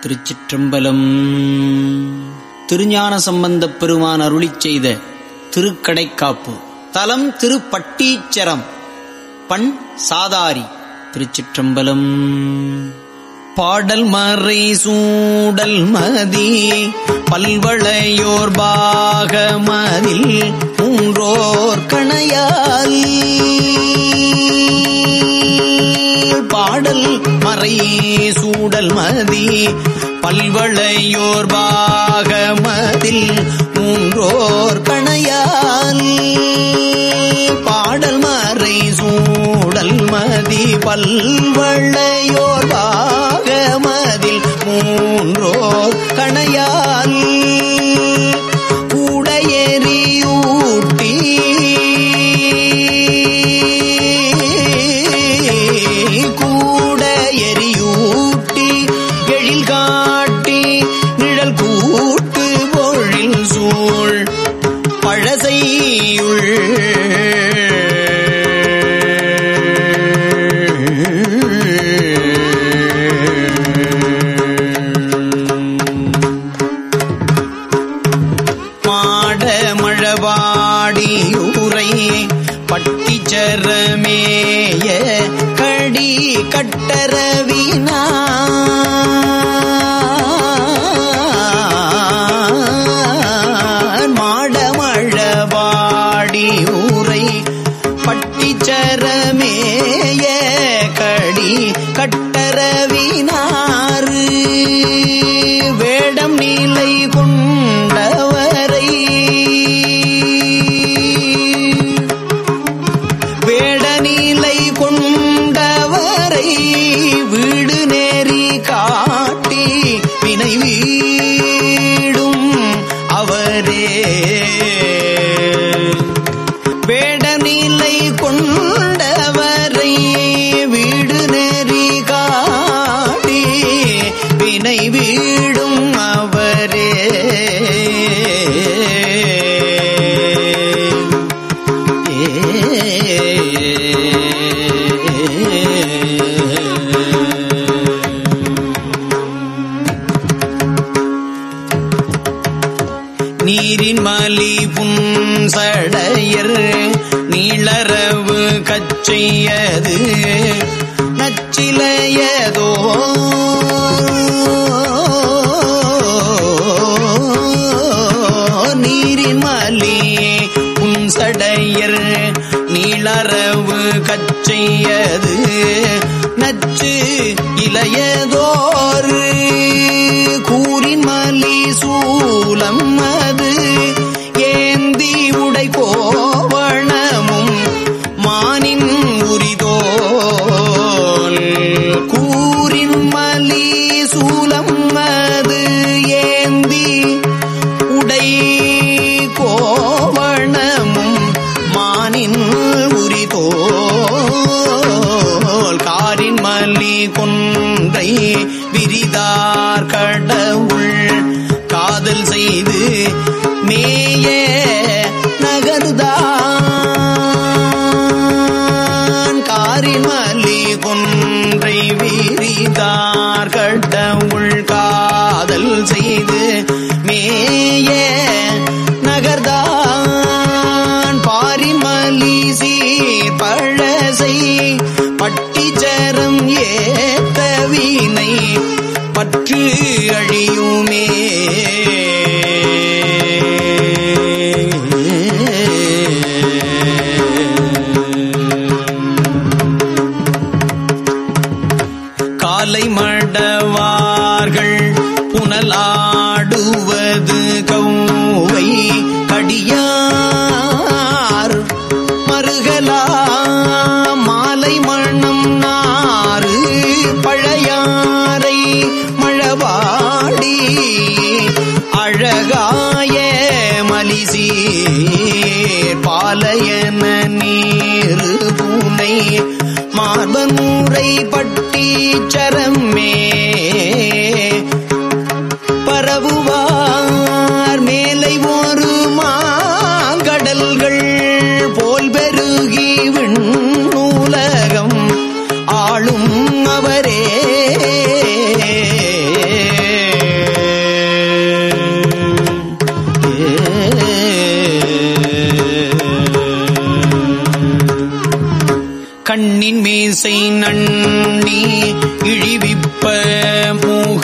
திருச்சிற்றம்பலம். திருஞான சம்பந்தப் பெருமான் அருளிச் செய்த திருக்கடைக்காப்பு. தலம் திருப்பட்டீச்சரம். பண் சாதாரி திருச்சிற்றம்பலம். பாடல் மறை சூடல் மதி பல்வளையோர் பாகமதில் மூன்றோர் கணையால். பாடல் மறை சூடல் மதி பல்வளையோர் பாகமதில் மூன்றோர் கணையால். பாடல் மறை சூடல் மதி பல்வளையோர் பாகமதில் பட்டிச்சரமேய கடி கட்டரவினா கச்சையது நச்சிலையதோ. நீரிமலி மலி புன்சடையர் நீளரவு கச்சையது நச்சு இளையதோர் கூறிமலி சூலம் அது ஏந்தி உடை செய்து மேய நகர்தான் பாரிமலி சீர் பழசை பட்டிச்சரம் ஏத்த வீணை பற்று அழியுமே. புனலாடுவது கௌவை கடியார். மருகலா மாலை மணம் நாறு பழையாரை மழவாடி. அழகாய மலிசி பாலையன நீரு பூனை மார்பனூரை பட்டி சரமே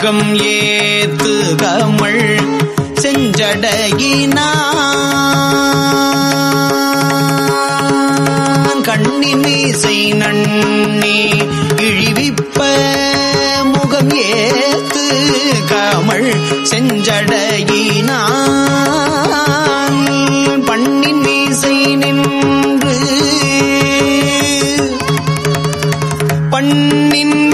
சரம் ஏத்து கமள் செஞ்சடகினான் கண்ணின் நன்னி இழிவிப்ப முகம் ஏத்து கமல் செஞ்சடகினான் பண்ணின் நின்று பண்ணின்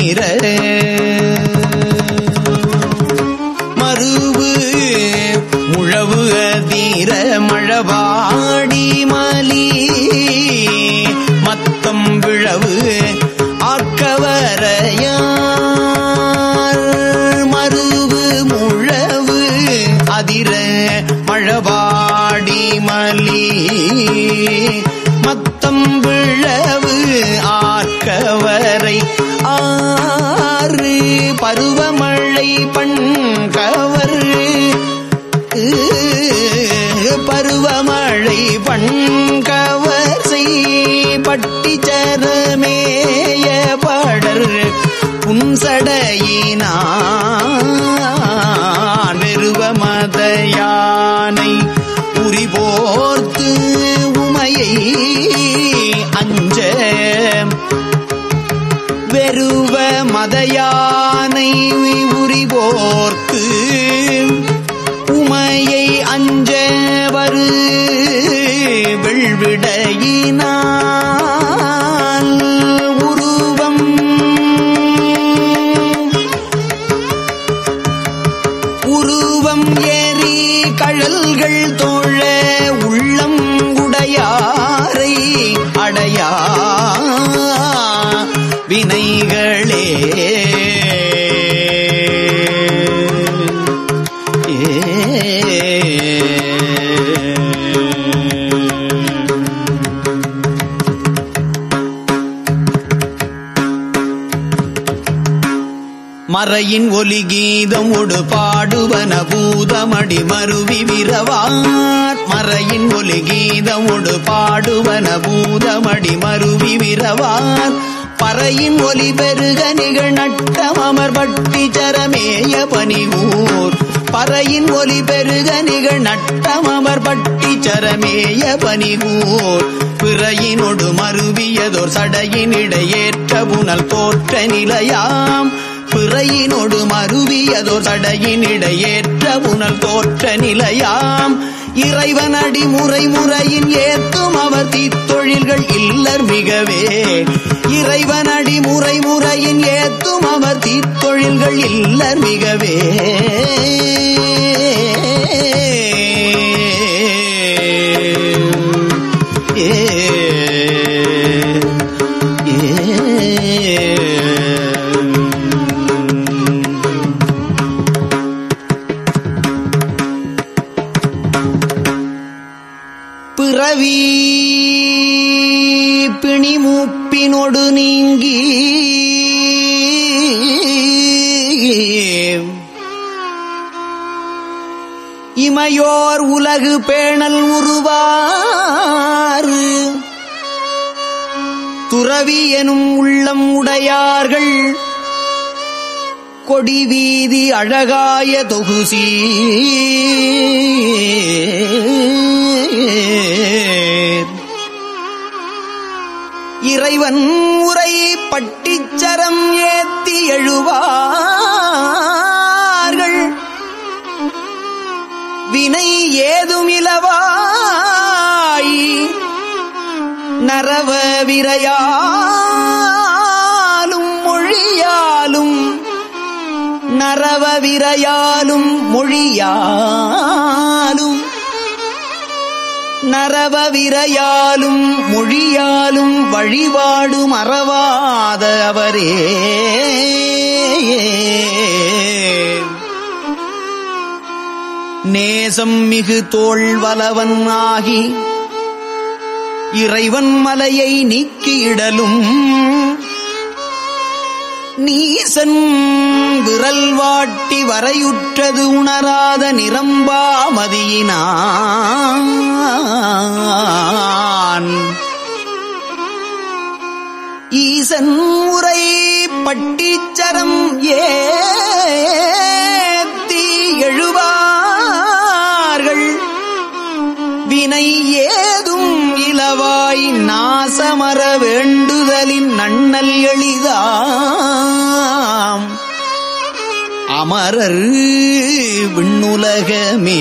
நீர மருவு முழவு தீர மழவாடி மலி பெருவ மதையானை உரிவோர்க்கு உமையை அஞ்ச வரு வெள்விடையினால் உருவம். உருவம் ஏறி கழல்கள் தோழ உள்ளம் உடையாரை அடையா வினைகளே. மறையின் ஒலி கீதம் ஒடு பாடுவன பூதமடி மருவி விரவார். மறையின் ஒலி கீதம் ஒடு பாடுவன பூதமடி மருவி விரவார். பறையின் ஒலி பெருக நிகழ் நட்டம் அமர்பட்டி சரமேய பனிகூர் பறையின் ஒலி பெருக நிகழ் நட்டம் அமர்பட்டி சரமேய பனிகூர் பிறையினொடு மருவியதோர் சடையின் இடையேற்ற புனல் தோற்ற நிலையாம். பிறையினொடு மருவியதோர் சடையின் இடையேற்ற புனல் தோற்ற நிலையாம். இறைவன் அடிமுறை முறையின் ஏத்தும் அவர் தீத்தொழில்கள் இல்லர் மிகவே. இறைவன் அடிமுறை முறையின் ஏத்தும் அவர் தீத்தொழில்கள் இல்லர் மிகவே. பிறவி பிணி மூப்பினொடு நீங்கி. இமையோர் உலகு பேணல் உருவாறு. துறவி எனும் உள்ளம் உடையார்கள். கொடி வீதி அழகாய தொகுசீ இறைவன் உரை பட்டிச்சரம் ஏத்தி எழுவார்கள். வினை ஏதுமிலவாய் நரவ விரையாலும் மொழியாலும் நரவ விரையாலும் மொழியாலும் நரவ விரையாலும் மொழியாலும் வழிபாடு மறவாத அவரே. நேசம் மிகு தோல் வலவன் ஆகி இறைவன் மலையை நீக்கியிடலும் நீசன் விரல் வாட்டி வரையுற்றது உணராத நிரம்பாமதியினான். ஈசன் உரை பட்டிச்சரம் ஏத்தி எழுவார்கள். வினை ஏதும் இலவாய் நாசமர வேண்டுதலின் நன்னல் எளிதாம். அமரர் விண்ணுலகமே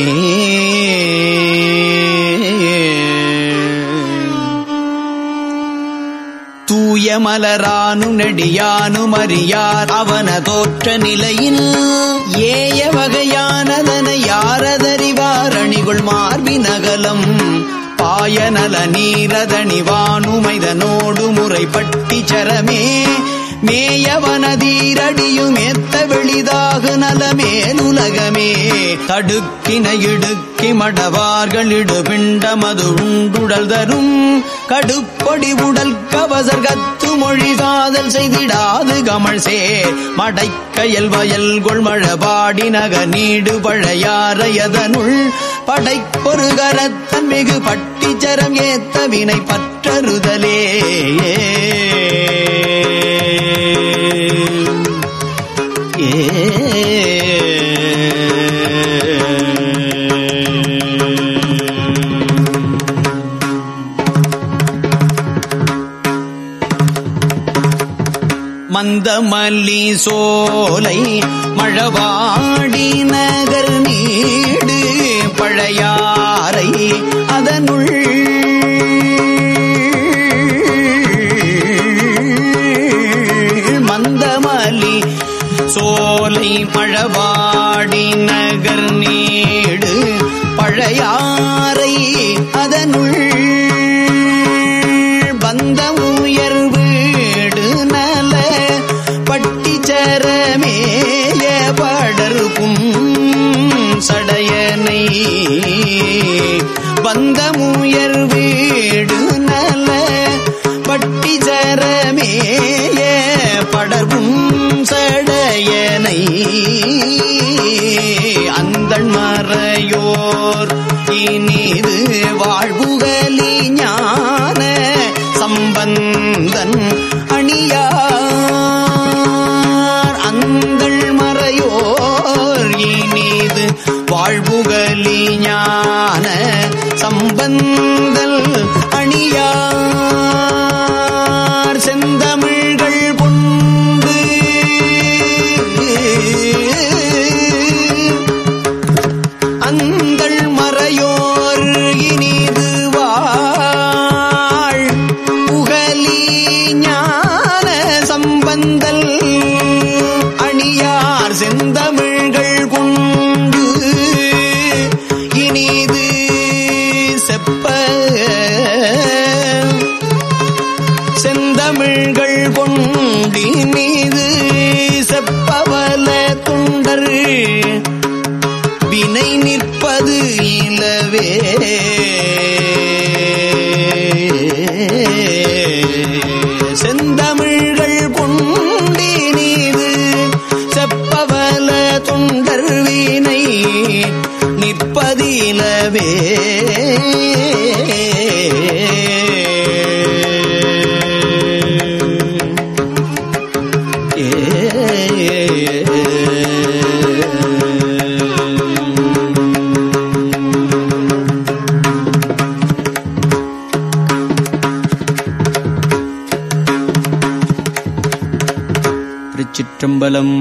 தூய மலரானு நெடியானு மறியார் அவன தோற்ற நிலையில் ஏய வகையானதன யாரதறிவார் அணிகுள் மார்பினகலம் பாயநல நீரதணிவானுமைதனோடு முறைப்பட்டி சரமே. மேயவனதீரடியும் ஏத்த வெளிதாகு நலமேலுலகமே தடுக்கின இடுக்கி மடவார்கள் இடுபிண்ட மது உண்டுடல் தரும். கடுப்படி உடல் கவசர் கத்து மொழி காதல் செய்திடாது கமல் சே. மடைக்கயல் வயல் கொள்மழபாடி நக நீடு பழையாறையதனுள் படைப்பொரு கரத்தன் மிகு பட்டிச்சரம் ஏத்த வினை பற்றறுதலே மந்தமல்லி சோ சோலை மழவாடி நகர் நீடு பழையாறை அதனுள். வந்த உயர் வீடு நல பட்டிச்சரமேய படர்கும் சடையனை. வந்த உயர் வீடு நல செப்ப. செந்தமிழ்கள் கொண்டினிது செப்பவல துண்டர் வினை நிற்பது இலவே. திருச்சிற்றம்பலம்